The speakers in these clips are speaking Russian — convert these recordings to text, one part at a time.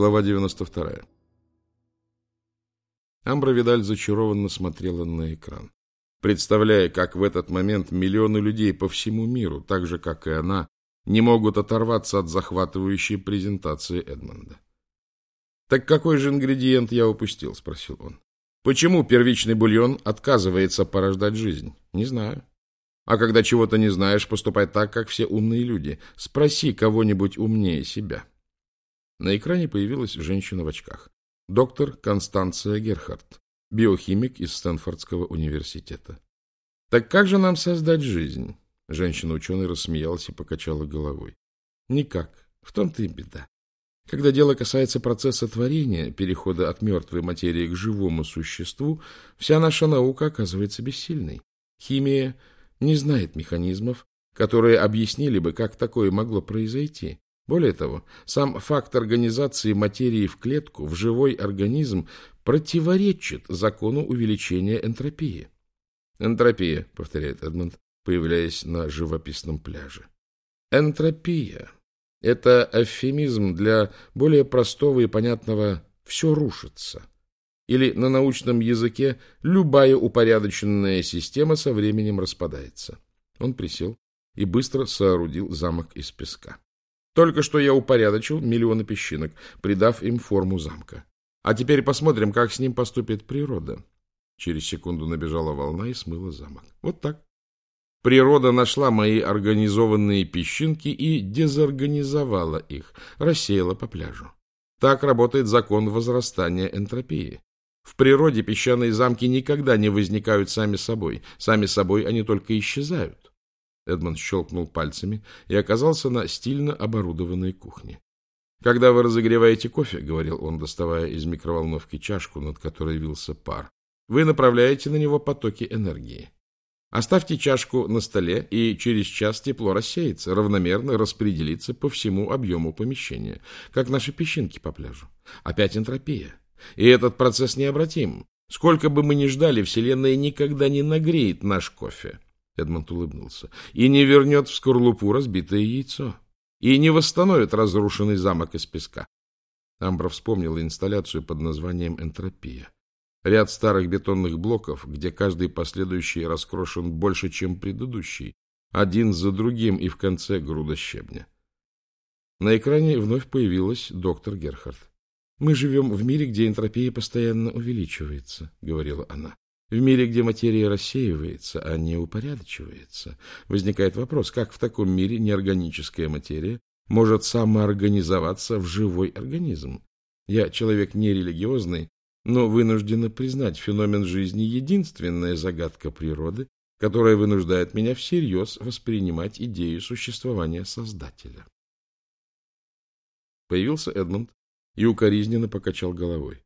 Глава 92. Амбра Видаль зачарованно смотрела на экран, представляя, как в этот момент миллионы людей по всему миру, так же, как и она, не могут оторваться от захватывающей презентации Эдмонда. «Так какой же ингредиент я упустил?» — спросил он. «Почему первичный бульон отказывается порождать жизнь? Не знаю. А когда чего-то не знаешь, поступай так, как все умные люди. Спроси кого-нибудь умнее себя». На экране появилась женщина в очках. Доктор Констанция Герхард, биохимик из Стэнфордского университета. «Так как же нам создать жизнь?» Женщина-ученый рассмеялась и покачала головой. «Никак. В том-то и беда. Когда дело касается процесса творения, перехода от мертвой материи к живому существу, вся наша наука оказывается бессильной. Химия не знает механизмов, которые объяснили бы, как такое могло произойти. Более того, сам факт организации материи в клетку, в живой организм, противоречит закону увеличения энтропии. «Энтропия», — повторяет Эдмонд, появляясь на живописном пляже. «Энтропия — это эвфемизм для более простого и понятного «все рушится». Или на научном языке любая упорядоченная система со временем распадается. Он присел и быстро соорудил замок из песка. Только что я упорядочил миллионы песчинок, придав им форму замка. А теперь посмотрим, как с ним поступит природа. Через секунду набежала волна и смыла замок. Вот так. Природа нашла мои организованные песчинки и дезорганизовала их, рассеяла по пляжу. Так работает закон возрастания энтропии. В природе песчаные замки никогда не возникают сами собой. Сами собой они только исчезают. Эдмонд щелкнул пальцами и оказался на стильно оборудованной кухне. «Когда вы разогреваете кофе, — говорил он, доставая из микроволновки чашку, над которой вился пар, — вы направляете на него потоки энергии. Оставьте чашку на столе, и через час тепло рассеется, равномерно распределится по всему объему помещения, как наши песчинки по пляжу. Опять энтропия. И этот процесс необратим. Сколько бы мы ни ждали, Вселенная никогда не нагреет наш кофе. Эдмонд улыбнулся. И не вернет в скорлупу разбитое яйцо. И не восстановит разрушенный замок из песка. Амбра вспомнила инсталляцию под названием «Энтропия». Ряд старых бетонных блоков, где каждый последующий раскрошен больше, чем предыдущий, один за другим и в конце груда щебня. На экране вновь появилась доктор Герхард. «Мы живем в мире, где энтропия постоянно увеличивается», — говорила она. В мире, где материя рассеивается, а не упорядочивается, возникает вопрос, как в таком мире неорганическая материя может самоорганизоваться в живой организм. Я человек нерелигиозный, но вынуждена признать, феномен жизни — единственная загадка природы, которая вынуждает меня всерьез воспринимать идею существования Создателя. Появился Эдмунд и укоризненно покачал головой.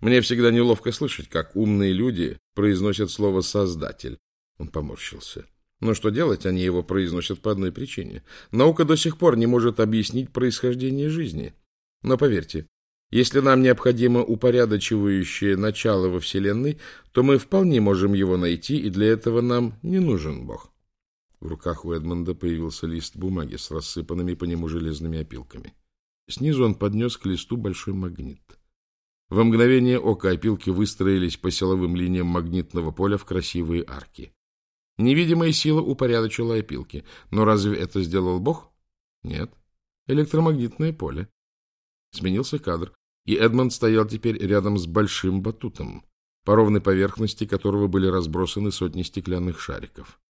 Мне всегда неловко слышать, как умные люди произносят слово «создатель». Он поморщился. Но что делать, они его произносят по одной причине. Наука до сих пор не может объяснить происхождение жизни. Но поверьте, если нам необходимо упорядочивающее начало во Вселенной, то мы вполне можем его найти, и для этого нам не нужен Бог. В руках у Эдмонда появился лист бумаги с рассыпанными по нему железными опилками. Снизу он поднес к листу большой магнит. Во мгновение ока опилки выстроились по силовым линиям магнитного поля в красивые арки. Невидимая сила упорядочила опилки. Но разве это сделал Бог? Нет. Электромагнитное поле. Сменился кадр, и Эдмонд стоял теперь рядом с большим батутом, по ровной поверхности которого были разбросаны сотни стеклянных шариков.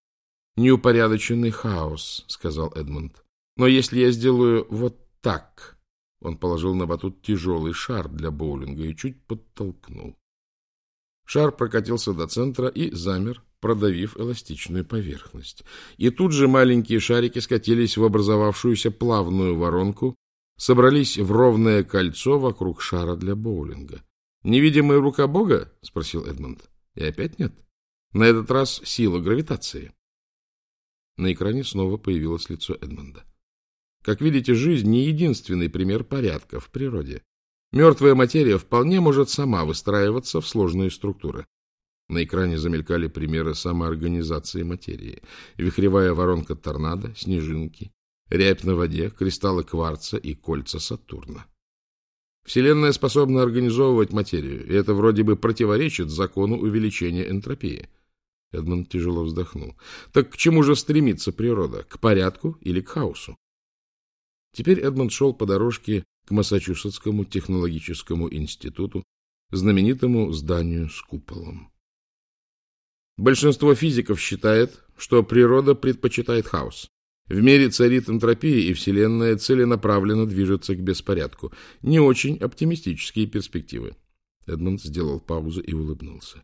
«Неупорядоченный хаос», — сказал Эдмонд. «Но если я сделаю вот так...» Он положил на батут тяжелый шар для боулинга и чуть подтолкнул. Шар прокатился до центра и замер, продавив эластичную поверхность. И тут же маленькие шарики скатились в образовавшуюся плавную воронку, собрались в ровное кольцо вокруг шара для боулинга. «Невидимая рука Бога?» — спросил Эдмонд. И опять нет. На этот раз сила гравитации. На экране снова появилось лицо Эдмонда. Как видите, жизнь не единственный пример порядка в природе. Мертвая материя вполне может сама выстраиваться в сложные структуры. На экране замелькали примеры самоорганизации материи. Вихревая воронка торнадо, снежинки, рябь на воде, кристаллы кварца и кольца Сатурна. Вселенная способна организовывать материю, и это вроде бы противоречит закону увеличения энтропии. Эдмонд тяжело вздохнул. Так к чему же стремится природа? К порядку или к хаосу? Теперь Эдмонд шел по дорожке к Массачусетскому технологическому институту, знаменитому зданию с куполом. Большинство физиков считает, что природа предпочитает хаос. В мире царит энтропия, и Вселенная целенаправленно движется к беспорядку. Не очень оптимистические перспективы. Эдмонд сделал паузу и улыбнулся.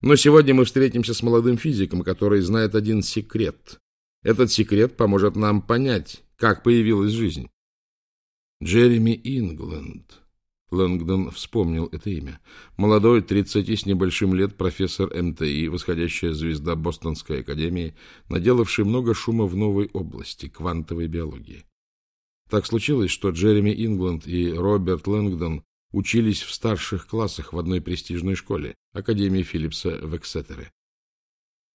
Но сегодня мы встретимся с молодым физиком, который знает один секрет. Этот секрет поможет нам понять, как появилась жизнь. Джереми Ингленд. Лэнгдон вспомнил это имя. Молодой, тридцати с небольшим лет профессор МТИ, восходящая звезда Бостонской академии, наделавший много шума в новой области, квантовой биологии. Так случилось, что Джереми Ингленд и Роберт Лэнгдон учились в старших классах в одной престижной школе, Академии Филлипса в Эксетере.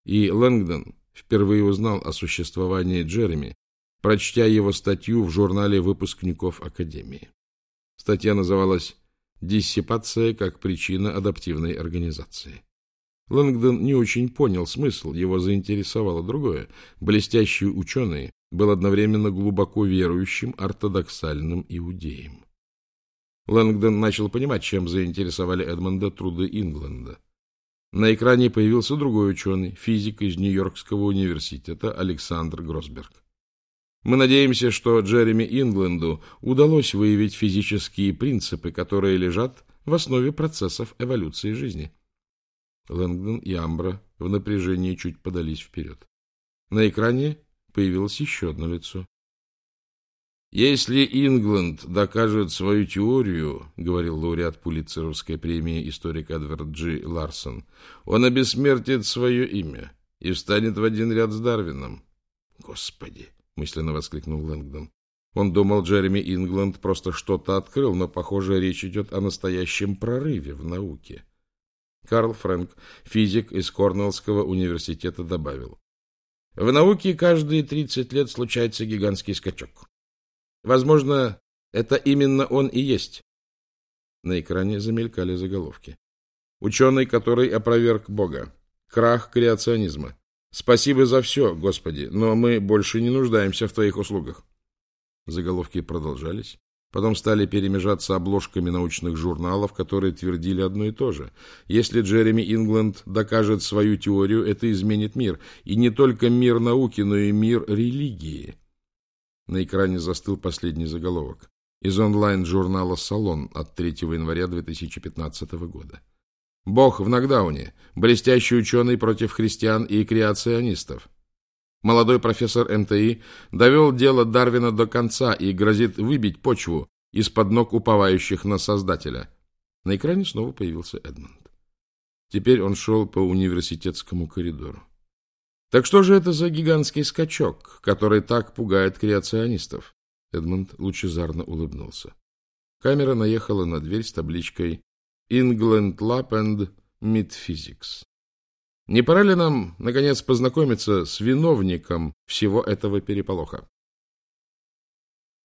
И Лэнгдон впервые узнал о существовании Джереми, прочтя его статью в журнале выпускников Академии. Статья называлась «Диссипация как причина адаптивной организации». Лэнгдон не очень понял смысл, его заинтересовало другое. Блестящий ученый был одновременно глубоко верующим ортодоксальным иудеем. Лэнгдон начал понимать, чем заинтересовали Эдмонда труды Ингленда. На экране появился другой ученый, физик из Нью-Йоркского университета Александр Гросберг. Мы надеемся, что Джереми Ингленду удалось выявить физические принципы, которые лежат в основе процессов эволюции жизни. Лэнгдон и Амбра в напряжении чуть подались вперед. На экране появилось еще одно лицо. «Если Ингленд докажет свою теорию, — говорил лауреат Пулитцеровской премии историк Эдвард Джи Ларсон, — он обессмертит свое имя и встанет в один ряд с Дарвином. Господи! — мысленно воскликнул Лэнгдон. Он думал, Джереми Ингланд просто что-то открыл, но, похоже, речь идет о настоящем прорыве в науке. Карл Фрэнк, физик из Корнеллского университета, добавил. В науке каждые 30 лет случается гигантский скачок. Возможно, это именно он и есть. На экране замелькали заголовки. Ученый, который опроверг Бога. Крах креационизма. Спасибо за все, Господи, но мы больше не нуждаемся в Твоих услугах. Заголовки продолжались. Потом стали перемежаться обложками научных журналов, которые твердили одно и то же. Если Джереми Ингленд докажет свою теорию, это изменит мир. И не только мир науки, но и мир религии. На экране застыл последний заголовок. Из онлайн-журнала «Салон» от 3 января 2015 года. Бог в нокдауне. Блестящий ученый против христиан и креационистов. Молодой профессор МТИ довел дело Дарвина до конца и грозит выбить почву из-под ног уповающих на Создателя. На экране снова появился Эдмонд. Теперь он шел по университетскому коридору. Так что же это за гигантский скачок, который так пугает креационистов? Эдмонд лучезарно улыбнулся. Камера наехала на дверь с табличкой England Lab and Metaphysics. Не пора ли нам, наконец, познакомиться с виновником всего этого переполоха?